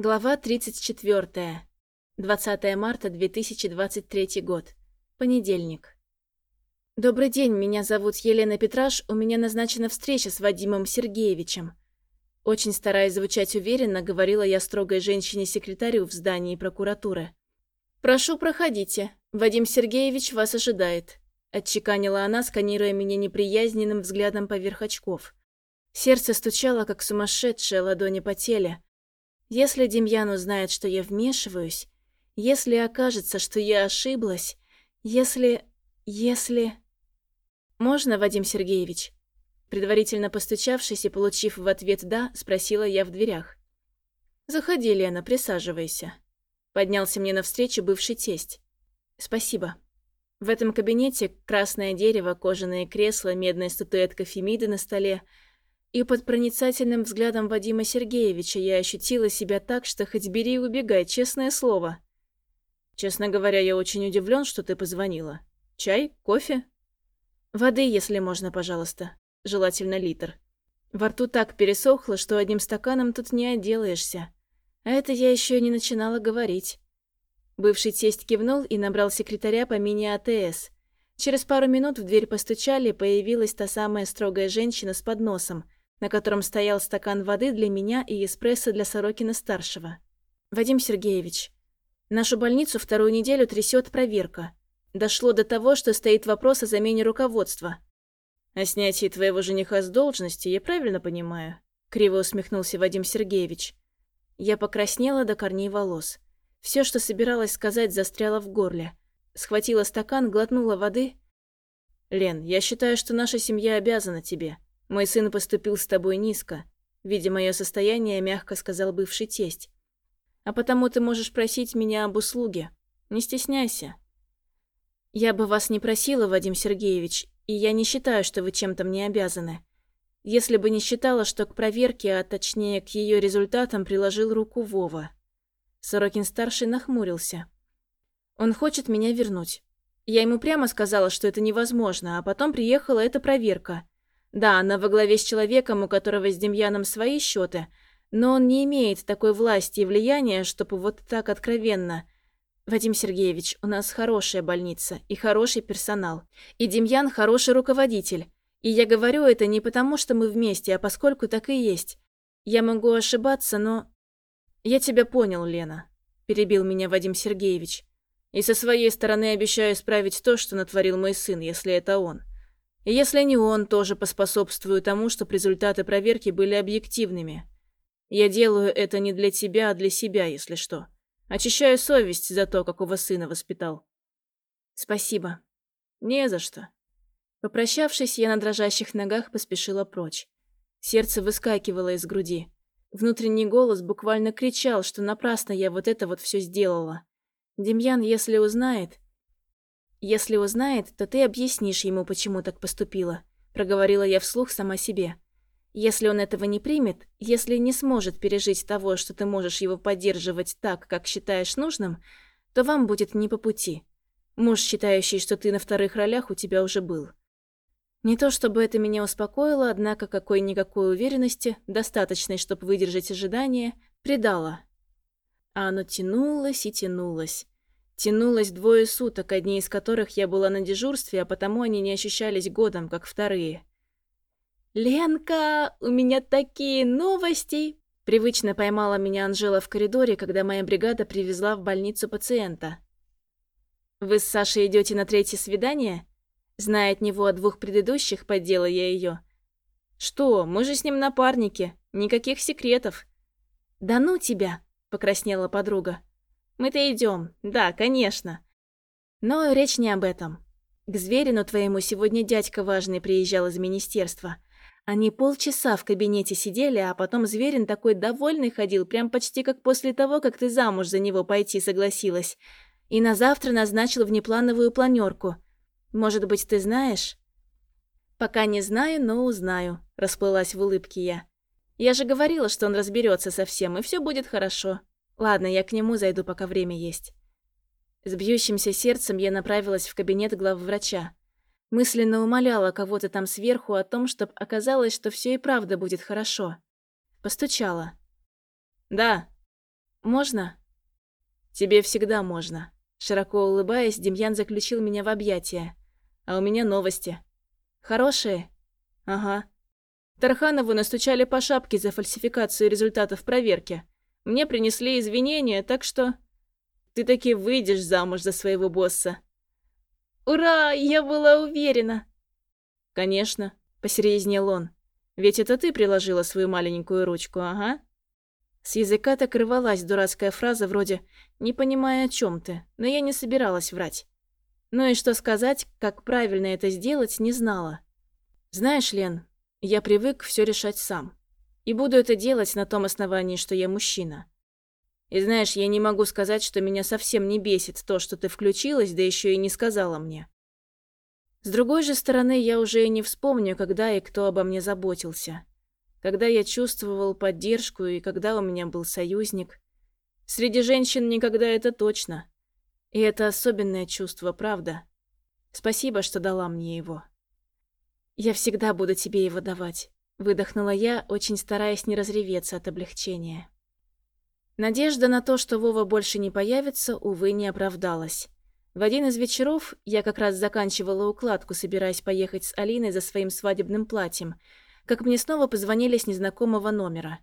Глава 34. 20 марта 2023 год. Понедельник. Добрый день, меня зовут Елена Петраш, у меня назначена встреча с Вадимом Сергеевичем. Очень стараясь звучать уверенно, говорила я строгой женщине-секретарю в здании прокуратуры. «Прошу, проходите. Вадим Сергеевич вас ожидает», – отчеканила она, сканируя меня неприязненным взглядом поверх очков. Сердце стучало, как сумасшедшее, ладони потели – если Демьян узнает, что я вмешиваюсь, если окажется, что я ошиблась, если... если... «Можно, Вадим Сергеевич?» Предварительно постучавшись и получив в ответ «да», спросила я в дверях. «Заходи, Лена, присаживайся». Поднялся мне навстречу бывший тесть. «Спасибо». В этом кабинете красное дерево, кожаные кресла, медная статуэтка Фемиды на столе — и под проницательным взглядом Вадима Сергеевича я ощутила себя так, что хоть бери и убегай, честное слово. Честно говоря, я очень удивлен, что ты позвонила. Чай? Кофе? Воды, если можно, пожалуйста. Желательно литр. Во рту так пересохло, что одним стаканом тут не отделаешься. А это я еще не начинала говорить. Бывший тесть кивнул и набрал секретаря по мини-АТС. Через пару минут в дверь постучали, появилась та самая строгая женщина с подносом – на котором стоял стакан воды для меня и эспрессо для Сорокина-старшего. «Вадим Сергеевич, нашу больницу вторую неделю трясет проверка. Дошло до того, что стоит вопрос о замене руководства». «О снятии твоего жениха с должности, я правильно понимаю?» Криво усмехнулся Вадим Сергеевич. Я покраснела до корней волос. Все, что собиралась сказать, застряло в горле. Схватила стакан, глотнула воды. «Лен, я считаю, что наша семья обязана тебе. «Мой сын поступил с тобой низко», — видя мое состояние, мягко сказал бывший тесть. «А потому ты можешь просить меня об услуге. Не стесняйся». «Я бы вас не просила, Вадим Сергеевич, и я не считаю, что вы чем-то мне обязаны. Если бы не считала, что к проверке, а точнее к ее результатам, приложил руку Вова». Сорокин-старший нахмурился. «Он хочет меня вернуть. Я ему прямо сказала, что это невозможно, а потом приехала эта проверка. Да, она во главе с человеком, у которого с Демьяном свои счеты, но он не имеет такой власти и влияния, чтобы вот так откровенно. Вадим Сергеевич, у нас хорошая больница и хороший персонал. И Демьян хороший руководитель. И я говорю это не потому, что мы вместе, а поскольку так и есть. Я могу ошибаться, но... Я тебя понял, Лена, перебил меня Вадим Сергеевич. И со своей стороны обещаю исправить то, что натворил мой сын, если это он. Если не он, тоже поспособствую тому, чтобы результаты проверки были объективными. Я делаю это не для тебя, а для себя, если что. Очищаю совесть за то, какого сына воспитал. Спасибо. Не за что. Попрощавшись, я на дрожащих ногах поспешила прочь. Сердце выскакивало из груди. Внутренний голос буквально кричал, что напрасно я вот это вот все сделала. Демьян, если узнает, «Если узнает, то ты объяснишь ему, почему так поступила», – проговорила я вслух сама себе. «Если он этого не примет, если не сможет пережить того, что ты можешь его поддерживать так, как считаешь нужным, то вам будет не по пути. Муж, считающий, что ты на вторых ролях, у тебя уже был». Не то чтобы это меня успокоило, однако какой-никакой уверенности, достаточной, чтобы выдержать ожидания, придало. А оно тянулось и тянулось. Тянулось двое суток, одни из которых я была на дежурстве, а потому они не ощущались годом, как вторые. «Ленка, у меня такие новости!» Привычно поймала меня Анжела в коридоре, когда моя бригада привезла в больницу пациента. «Вы с Сашей идете на третье свидание?» Зная от него о двух предыдущих, поддела я ее. «Что, мы же с ним напарники, никаких секретов». «Да ну тебя!» — покраснела подруга. Мы-то идем, да, конечно. Но речь не об этом. К Зверину твоему сегодня дядька важный приезжал из министерства. Они полчаса в кабинете сидели, а потом Зверин такой довольный ходил, прям почти как после того, как ты замуж за него пойти согласилась. И на завтра назначил внеплановую планерку. Может быть, ты знаешь? Пока не знаю, но узнаю, расплылась в улыбке я. Я же говорила, что он разберется со всем, и все будет хорошо. Ладно, я к нему зайду, пока время есть. С бьющимся сердцем я направилась в кабинет главврача. Мысленно умоляла кого-то там сверху о том, чтобы оказалось, что все и правда будет хорошо. Постучала. «Да». Можно?» «Тебе всегда можно». Широко улыбаясь, Демьян заключил меня в объятия. «А у меня новости». «Хорошие?» «Ага». Тарханову настучали по шапке за фальсификацию результатов проверки. Мне принесли извинения, так что... Ты таки выйдешь замуж за своего босса. «Ура! Я была уверена!» «Конечно», — посерьезнел он. «Ведь это ты приложила свою маленькую ручку, ага?» С языка так рвалась дурацкая фраза вроде «не понимая, о чем ты», но я не собиралась врать. Ну и что сказать, как правильно это сделать, не знала. Знаешь, Лен, я привык все решать сам. И буду это делать на том основании, что я мужчина. И знаешь, я не могу сказать, что меня совсем не бесит то, что ты включилась, да еще и не сказала мне. С другой же стороны, я уже и не вспомню, когда и кто обо мне заботился. Когда я чувствовал поддержку и когда у меня был союзник. Среди женщин никогда это точно. И это особенное чувство, правда. Спасибо, что дала мне его. Я всегда буду тебе его давать. Выдохнула я, очень стараясь не разреветься от облегчения. Надежда на то, что Вова больше не появится, увы, не оправдалась. В один из вечеров я как раз заканчивала укладку, собираясь поехать с Алиной за своим свадебным платьем, как мне снова позвонили с незнакомого номера.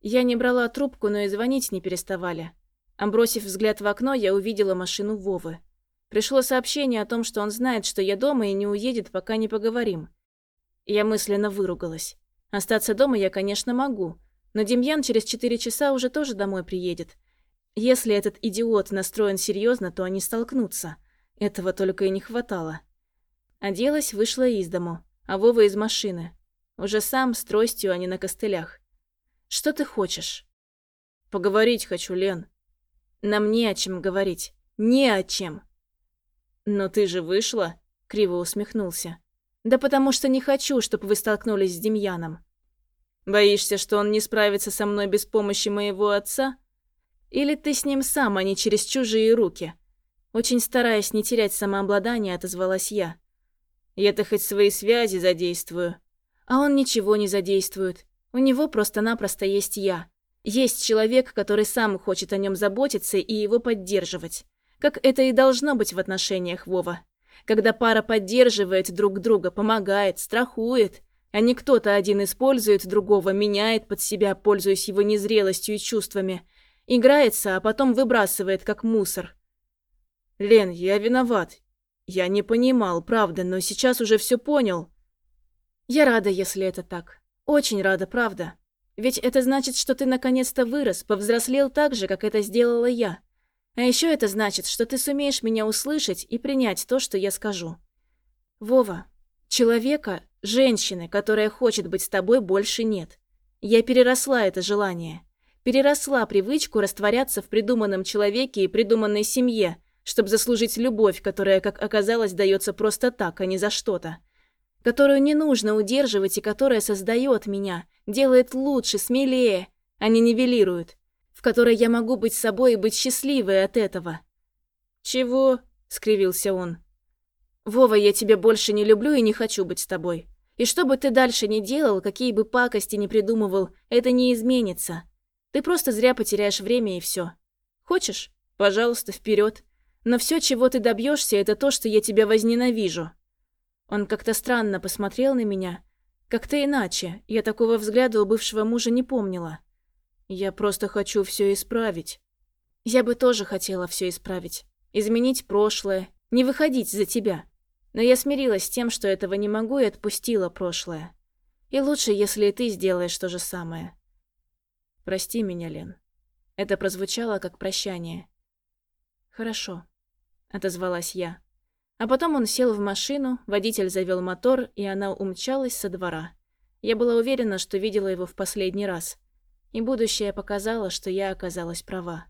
Я не брала трубку, но и звонить не переставали. А бросив взгляд в окно, я увидела машину Вовы. Пришло сообщение о том, что он знает, что я дома и не уедет, пока не поговорим. Я мысленно выругалась. Остаться дома я, конечно, могу, но Демьян через четыре часа уже тоже домой приедет. Если этот идиот настроен серьезно, то они столкнутся. Этого только и не хватало. Оделась, вышла из дому, а Вова из машины. Уже сам, с тростью, а не на костылях. «Что ты хочешь?» «Поговорить хочу, Лен». «Нам не о чем говорить. Не о чем». «Но ты же вышла?» — криво усмехнулся. «Да потому что не хочу, чтобы вы столкнулись с Демьяном. Боишься, что он не справится со мной без помощи моего отца? Или ты с ним сам, а не через чужие руки?» Очень стараясь не терять самообладание, отозвалась я. «Я-то хоть свои связи задействую». А он ничего не задействует. У него просто-напросто есть я. Есть человек, который сам хочет о нем заботиться и его поддерживать. Как это и должно быть в отношениях Вова. Когда пара поддерживает друг друга, помогает, страхует, а не кто-то один использует другого, меняет под себя, пользуясь его незрелостью и чувствами. Играется, а потом выбрасывает, как мусор. «Лен, я виноват. Я не понимал, правда, но сейчас уже все понял». «Я рада, если это так. Очень рада, правда. Ведь это значит, что ты наконец-то вырос, повзрослел так же, как это сделала я. А еще это значит, что ты сумеешь меня услышать и принять то, что я скажу. Вова, человека, женщины, которая хочет быть с тобой, больше нет. Я переросла это желание. Переросла привычку растворяться в придуманном человеке и придуманной семье, чтобы заслужить любовь, которая, как оказалось, дается просто так, а не за что-то. Которую не нужно удерживать и которая создает меня, делает лучше, смелее, а не нивелирует в которой я могу быть собой и быть счастливой от этого». «Чего?» — скривился он. «Вова, я тебя больше не люблю и не хочу быть с тобой. И что бы ты дальше ни делал, какие бы пакости ни придумывал, это не изменится. Ты просто зря потеряешь время и все. Хочешь? Пожалуйста, вперед. Но все, чего ты добьешься, это то, что я тебя возненавижу». Он как-то странно посмотрел на меня. Как-то иначе. Я такого взгляда у бывшего мужа не помнила. Я просто хочу все исправить. Я бы тоже хотела все исправить. Изменить прошлое, не выходить за тебя. Но я смирилась с тем, что этого не могу, и отпустила прошлое. И лучше, если и ты сделаешь то же самое. Прости меня, Лен. Это прозвучало как прощание. Хорошо, отозвалась я. А потом он сел в машину, водитель завел мотор, и она умчалась со двора. Я была уверена, что видела его в последний раз – и будущее показало, что я оказалась права.